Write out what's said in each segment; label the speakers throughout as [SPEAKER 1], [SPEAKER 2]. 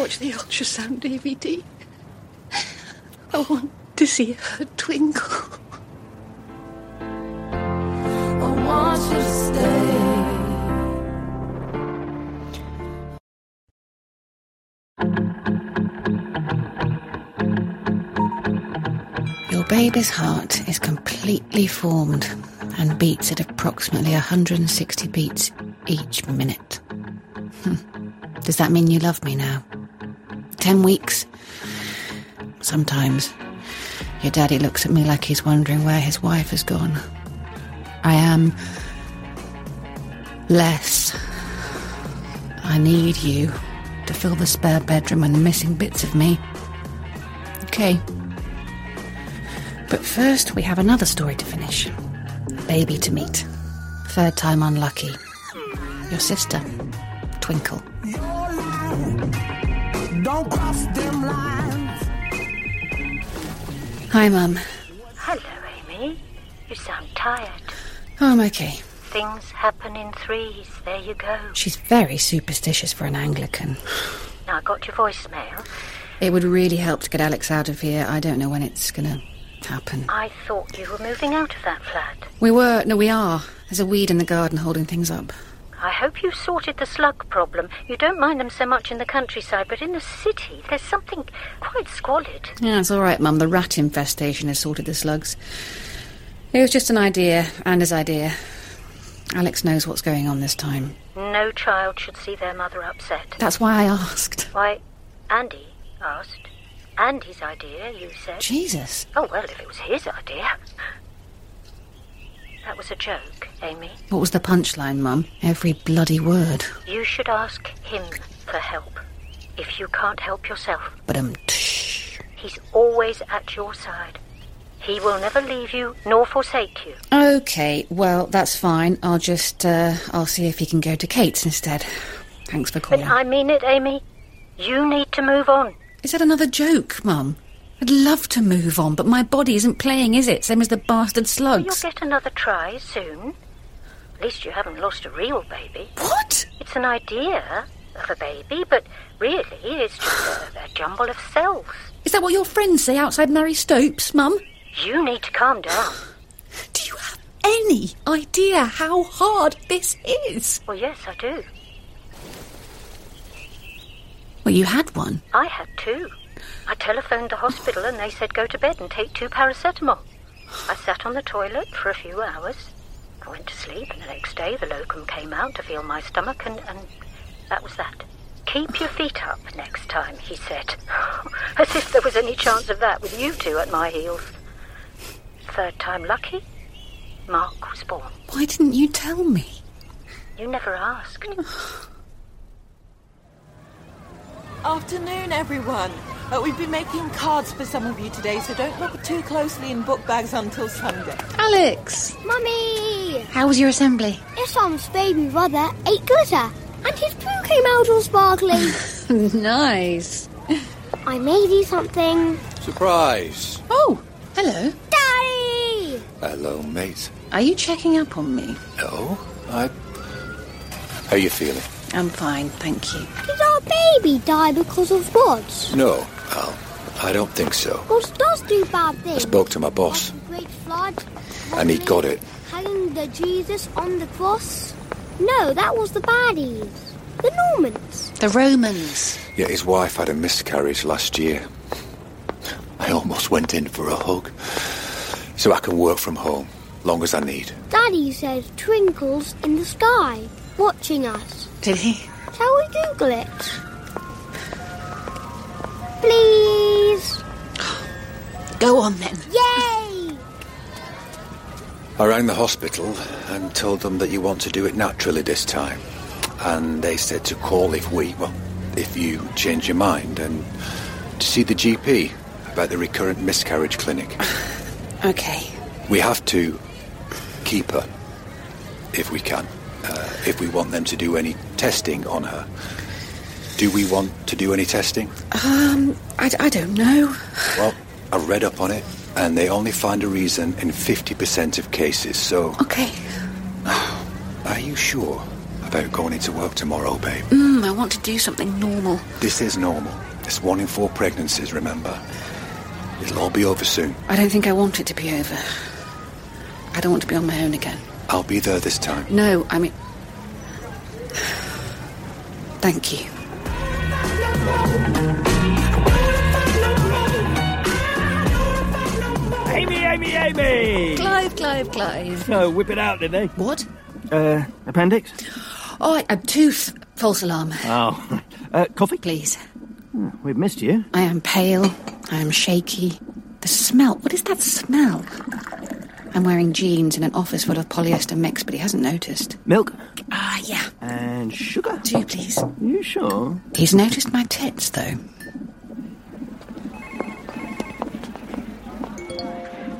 [SPEAKER 1] watch the ultrasound DVD. I want to see her twinkle.
[SPEAKER 2] I want you to stay.
[SPEAKER 3] Your baby's heart is completely formed and beats at approximately 160 beats each minute. Does that mean you love me now? Ten weeks? Sometimes. Your daddy looks at me like he's wondering where his wife has gone. I am less. I need you to fill the spare bedroom and missing bits of me. Okay. But first, we have another story to finish. Baby to meet. Third time unlucky. Your sister, Twinkle.
[SPEAKER 4] Don't cross them lines.
[SPEAKER 3] Hi, Mum.
[SPEAKER 5] Hello, Amy. You sound tired.
[SPEAKER 3] Oh, I'm okay.
[SPEAKER 5] Things happen in threes. There you go.
[SPEAKER 3] She's very superstitious for an Anglican.
[SPEAKER 5] Now, I got your voicemail.
[SPEAKER 3] It would really help to get Alex out of here. I don't know when it's gonna happen.
[SPEAKER 5] I thought you were moving out of that flat.
[SPEAKER 3] We were, no, we are. There's a weed in the garden holding things up.
[SPEAKER 5] I hope you've sorted the slug problem. You don't mind them so much in the countryside, but in the city, there's something quite squalid.
[SPEAKER 3] Yeah, it's all right, Mum. The rat infestation has sorted the slugs. It was just an idea, Anna's idea. Alex knows what's going on this time.
[SPEAKER 5] No child should see their mother upset.
[SPEAKER 3] That's why I asked.
[SPEAKER 5] Why, Andy asked. Andy's idea, you said.
[SPEAKER 3] Jesus.
[SPEAKER 5] Oh, well, if it was his idea. That was a joke, Amy.
[SPEAKER 3] What was the punchline, Mum? Every bloody word.
[SPEAKER 5] You should ask him for help. If you can't help yourself,
[SPEAKER 3] But um,
[SPEAKER 5] he's always at your side. He will never leave you nor forsake you.
[SPEAKER 3] okay. Well, that's fine. I'll just, uh, I'll see if he can go to Kate's instead. Thanks for
[SPEAKER 5] But
[SPEAKER 3] calling.
[SPEAKER 5] I mean it, Amy. You need to move on.
[SPEAKER 3] Is that another joke, Mum? I'd love to move on, but my body isn't playing, is it? Same as the bastard slugs.
[SPEAKER 5] You'll get another try soon. At least you haven't lost a real baby.
[SPEAKER 3] What?
[SPEAKER 5] It's an idea of a baby, but really it's just a, a jumble of cells.
[SPEAKER 3] Is that what your friends say outside Marie Stopes, Mum?
[SPEAKER 5] You need to calm down.
[SPEAKER 3] Do you have any idea how hard this is?
[SPEAKER 5] Well, yes, I do.
[SPEAKER 3] Well, you had one.
[SPEAKER 5] I had two. I telephoned the hospital and they said go to bed and take two paracetamol. I sat on the toilet for a few hours. I went to sleep and the next day the locum came out to feel my stomach and, and that was that. Keep your feet up next time, he said. As if there was any chance of that with you two at my heels. Third time lucky, Mark was born.
[SPEAKER 3] Why didn't you tell me?
[SPEAKER 5] You never asked.
[SPEAKER 6] Afternoon, everyone. Uh, we've been making cards for some of you today, so don't look too closely in book bags until Sunday.
[SPEAKER 3] Alex!
[SPEAKER 7] Mummy!
[SPEAKER 3] How was your assembly?
[SPEAKER 7] Islam's baby brother ate glitter, and his poo came out all sparkly.
[SPEAKER 3] nice.
[SPEAKER 7] I made you something.
[SPEAKER 8] Surprise.
[SPEAKER 3] Oh, hello.
[SPEAKER 7] Daddy!
[SPEAKER 8] Hello, mate.
[SPEAKER 3] Are you checking up on me?
[SPEAKER 8] No, I. How are you feeling?
[SPEAKER 3] I'm fine, thank you.
[SPEAKER 7] Did our baby die because of what?
[SPEAKER 8] No, Al. I don't think so.
[SPEAKER 7] Gods does do bad things.
[SPEAKER 8] I
[SPEAKER 7] things.
[SPEAKER 8] spoke to my boss,
[SPEAKER 7] Like great flood.
[SPEAKER 8] and he got it.
[SPEAKER 7] Hanging the Jesus on the cross. No, that was the baddies. The Normans.
[SPEAKER 3] The Romans.
[SPEAKER 8] Yeah, his wife had a miscarriage last year. I almost went in for a hug. So I can work from home, long as I need.
[SPEAKER 7] Daddy says twinkles in the sky, watching us.
[SPEAKER 3] Did he?
[SPEAKER 7] Shall we Google it? Please.
[SPEAKER 3] Go on then.
[SPEAKER 7] Yay!
[SPEAKER 8] I rang the hospital and told them that you want to do it naturally this time. And they said to call if we, well, if you change your mind and to see the GP about the recurrent miscarriage clinic.
[SPEAKER 3] Okay.
[SPEAKER 8] We have to keep her if we can, uh, if we want them to do any testing on her. Do we want to do any testing?
[SPEAKER 3] Um, I, I don't know.
[SPEAKER 8] Well, I read up on it, and they only find a reason in 50% of cases, so
[SPEAKER 3] Okay.
[SPEAKER 8] are you sure? about going into work tomorrow, babe.
[SPEAKER 3] Mm, I want to do something normal.
[SPEAKER 8] This is normal. It's one in four pregnancies, remember? It'll all be over soon.
[SPEAKER 3] I don't think I want it to be over. I don't want to be on my own again.
[SPEAKER 8] I'll be there this time.
[SPEAKER 3] No, I mean. Thank you.
[SPEAKER 9] Amy, Amy, Amy!
[SPEAKER 3] Clive, Clive, Clive.
[SPEAKER 9] Oh, whip it out, did they?
[SPEAKER 3] What?
[SPEAKER 9] Uh, appendix?
[SPEAKER 3] Oh, a tooth. False alarm.
[SPEAKER 9] Oh. Uh, coffee?
[SPEAKER 3] Please.
[SPEAKER 9] We've missed you.
[SPEAKER 3] I am pale. I am shaky. The smell. What is that smell? I'm wearing jeans in an office full of polyester mix, but he hasn't noticed.
[SPEAKER 9] Milk?
[SPEAKER 3] Ah, yeah.
[SPEAKER 9] And sugar?
[SPEAKER 3] Do please.
[SPEAKER 9] You sure?
[SPEAKER 3] He's noticed my tits, though.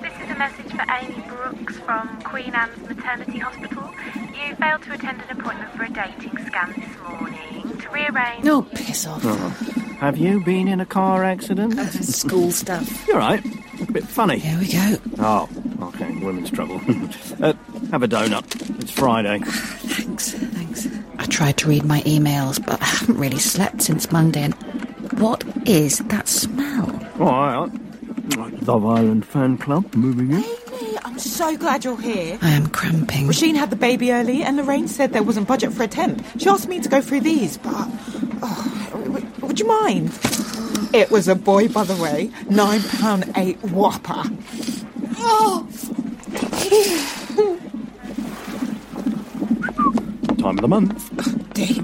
[SPEAKER 10] This is a message for Amy Brooks from Queen Anne's Maternity Hospital. You failed to attend an appointment for a dating scan this morning. To rearrange.
[SPEAKER 3] No, piss off.
[SPEAKER 9] Have you been in a car accident?
[SPEAKER 3] School stuff.
[SPEAKER 9] You're right. A bit funny.
[SPEAKER 3] Here we go.
[SPEAKER 9] Oh, okay. Women's trouble. uh, have a donut. It's Friday.
[SPEAKER 3] Thanks, thanks. I tried to read my emails, but I haven't really slept since Monday. And what is that smell?
[SPEAKER 9] All right. Love Island fan club moving in.
[SPEAKER 6] Amy, I'm so glad you're here.
[SPEAKER 3] I am cramping.
[SPEAKER 6] Rasheen had the baby early, and Lorraine said there wasn't budget for a temp. She asked me to go through these, but oh, would you mind? It was a boy, by the way. Nine pound eight whopper. Oh,
[SPEAKER 9] Time of the month.
[SPEAKER 6] Dick.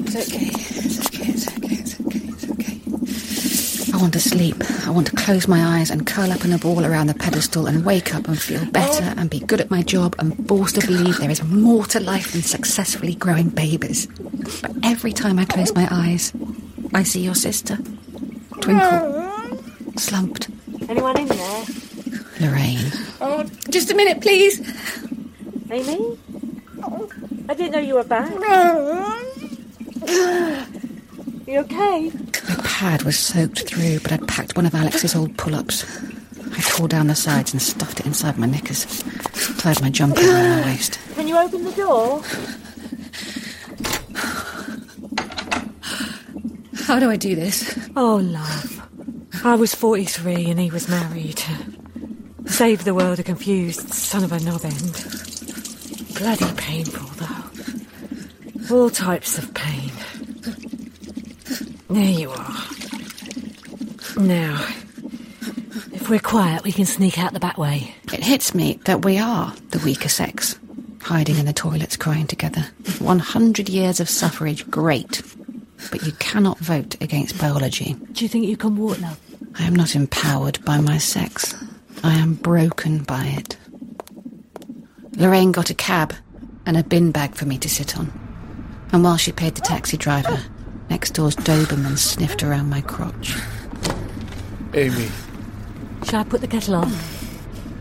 [SPEAKER 3] It's okay. It's okay. It's okay. It's okay. It's okay. I want to sleep. I want to close my eyes and curl up in a ball around the pedestal and wake up and feel better and be good at my job and forced to believe there is more to life than successfully growing babies. But every time I close my eyes, I see your sister. Twinkle. Slumped.
[SPEAKER 10] Anyone in there?
[SPEAKER 3] Lorraine. Oh, just a minute, please.
[SPEAKER 10] Amy? I didn't know you were back. you okay?
[SPEAKER 3] My pad was soaked through, but I'd packed one of Alex's old pull ups. I tore down the sides and stuffed it inside my knickers. Tied my jumper around my waist.
[SPEAKER 10] Can you open the door?
[SPEAKER 3] How do I do this?
[SPEAKER 11] Oh, love. I was 43 and he was married. Save the world a confused son of a knob end. Bloody painful, though. All types of pain. There you are. Now, if we're quiet, we can sneak out the back way.
[SPEAKER 3] It hits me that we are the weaker sex, hiding in the toilets crying together. 100 years of suffrage, great. But you cannot vote against biology.
[SPEAKER 11] Do you think you can walk, now?
[SPEAKER 3] I am not empowered by my sex. I am broken by it. Lorraine got a cab and a bin bag for me to sit on. And while she paid the taxi driver, next door's Doberman sniffed around my crotch.
[SPEAKER 8] Amy,
[SPEAKER 11] Shall I put the kettle on?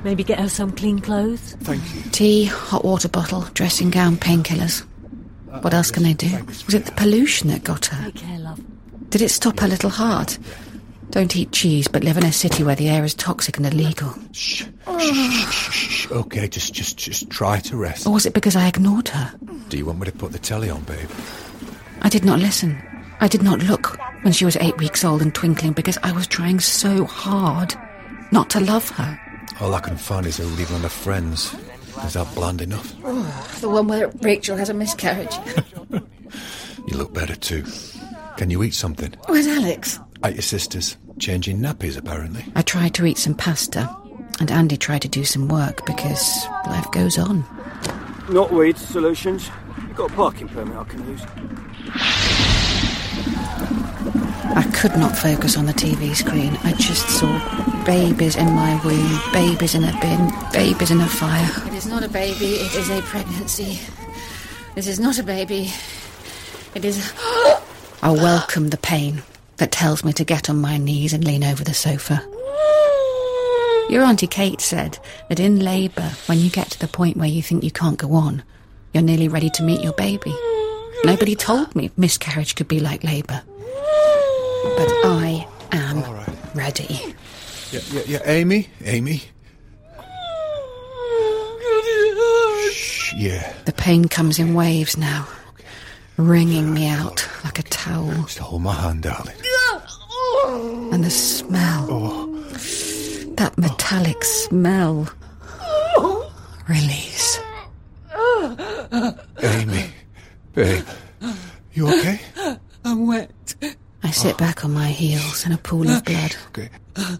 [SPEAKER 11] Maybe get her some clean clothes?
[SPEAKER 8] thank you.
[SPEAKER 3] Tea, hot water bottle, dressing gown, painkillers. What else can they do? Was it the pollution that got her?
[SPEAKER 11] Take care, love.
[SPEAKER 3] Did it stop her little heart? Don't eat cheese, but live in a city where the air is toxic and illegal.
[SPEAKER 8] Shh. Shh, shh. Okay, just, just, just try to rest.
[SPEAKER 3] Or was it because I ignored her?
[SPEAKER 8] Do you want me to put the telly on, babe?
[SPEAKER 3] I did not listen. I did not look when she was eight weeks old and twinkling because I was trying so hard not to love her.
[SPEAKER 8] All I can find is her leaving her friends. Is that bland enough?
[SPEAKER 3] The one where Rachel has a miscarriage.
[SPEAKER 8] You look better too. Can you eat something?
[SPEAKER 3] Where's Alex?
[SPEAKER 8] At your sister's. Changing nappies, apparently.
[SPEAKER 3] I tried to eat some pasta, and Andy tried to do some work because life goes on.
[SPEAKER 9] Not weed solutions. You've got a parking permit I can use.
[SPEAKER 3] I could not focus on the TV screen. I just saw babies in my womb, babies in a bin, babies in a fire. It is not a baby, it is a pregnancy. This is not a baby. It is. I welcome the pain that tells me to get on my knees and lean over the sofa. Your Auntie Kate said that in labour, when you get to the point where you think you can't go on, you're nearly ready to meet your baby. Nobody told me miscarriage could be like labour. But I am ready.
[SPEAKER 8] Yeah, yeah, yeah. Amy, Amy. Shh, Yeah.
[SPEAKER 3] The pain comes in waves now, wringing me out like a towel.
[SPEAKER 8] Just hold my hand, darling.
[SPEAKER 3] And the smell. That metallic smell. Release.
[SPEAKER 8] Amy, babe, you okay?
[SPEAKER 11] I'm wet.
[SPEAKER 3] I sit back on my heels in a pool of blood.
[SPEAKER 8] Okay.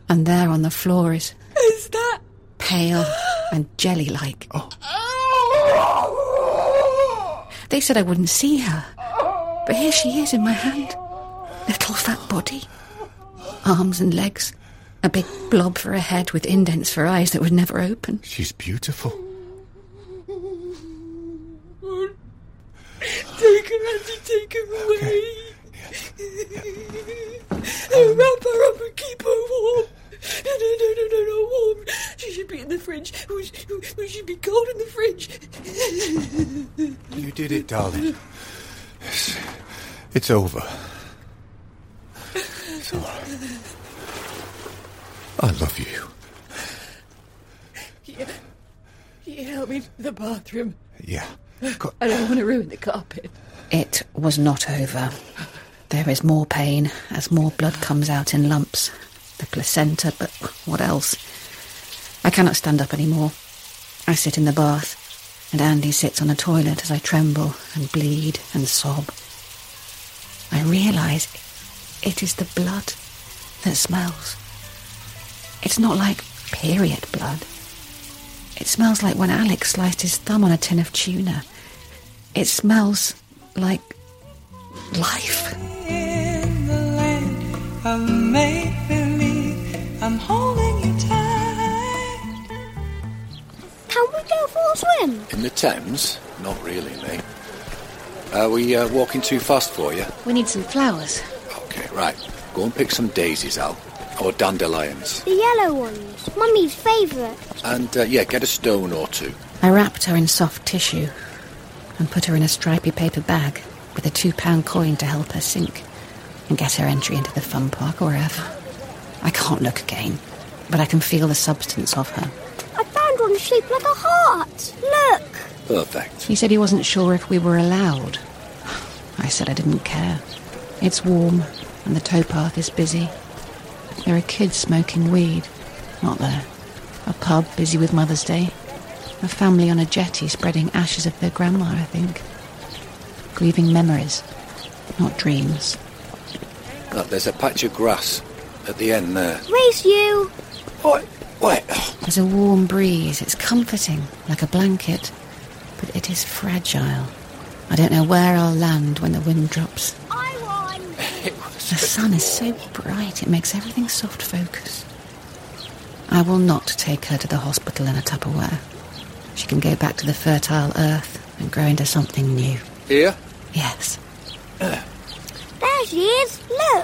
[SPEAKER 3] And there on the floor is
[SPEAKER 11] Is that?
[SPEAKER 3] pale and jelly like. Oh. They said I wouldn't see her. But here she is in my hand. Little fat body. Arms and legs. A big blob for a head with indents for eyes that would never open.
[SPEAKER 8] She's beautiful.
[SPEAKER 11] Take her, Auntie, take her away. Wrap her up and keep her warm. No, no, no, no, no, no, warm. She should be in the fridge. We should, we should be cold in the fridge.
[SPEAKER 8] You did it, darling. It's, it's over. It's all right. I love you.
[SPEAKER 11] Yeah. You help me to the bathroom.
[SPEAKER 8] Yeah.
[SPEAKER 11] I don't want to ruin the carpet.
[SPEAKER 3] It was not over. There is more pain as more blood comes out in lumps. The placenta, but what else? I cannot stand up anymore. I sit in the bath, and Andy sits on the toilet as I tremble and bleed and sob. I realise it is the blood that smells. It's not like period blood. It smells like when Alex sliced his thumb on a tin of tuna. It smells like life.
[SPEAKER 2] In the land of make believe, I'm holding you tight.
[SPEAKER 7] Can we go for a swim?
[SPEAKER 8] In the Thames? Not really, mate. Are we uh, walking too fast for you?
[SPEAKER 1] We need some flowers.
[SPEAKER 8] Okay, right. Go and pick some daisies out. Or dandelions.
[SPEAKER 7] The yellow ones. Mummy's favourite.
[SPEAKER 8] And, uh, yeah, get a stone or two.
[SPEAKER 3] I wrapped her in soft tissue and put her in a stripy paper bag with a two pound coin to help her sink and get her entry into the fun park or wherever. I can't look again, but I can feel the substance of her.
[SPEAKER 7] I found one shaped like a heart. Look.
[SPEAKER 8] Perfect.
[SPEAKER 3] He said he wasn't sure if we were allowed. I said I didn't care. It's warm and the towpath is busy. There are kids smoking weed. Not there. A pub busy with Mother's Day. A family on a jetty spreading ashes of their grandma, I think. Grieving memories, not dreams.
[SPEAKER 8] Look, there's a patch of grass at the end there.
[SPEAKER 7] Race you.
[SPEAKER 8] What? What?
[SPEAKER 3] There's a warm breeze. It's comforting, like a blanket. But it is fragile. I don't know where I'll land when the wind drops.
[SPEAKER 7] I won.
[SPEAKER 3] The sun is so bright, it makes everything soft focus. I will not take her to the hospital in a Tupperware. She can go back to the fertile earth and grow into something new.
[SPEAKER 8] Here?
[SPEAKER 3] Yes.
[SPEAKER 7] There she is. Look.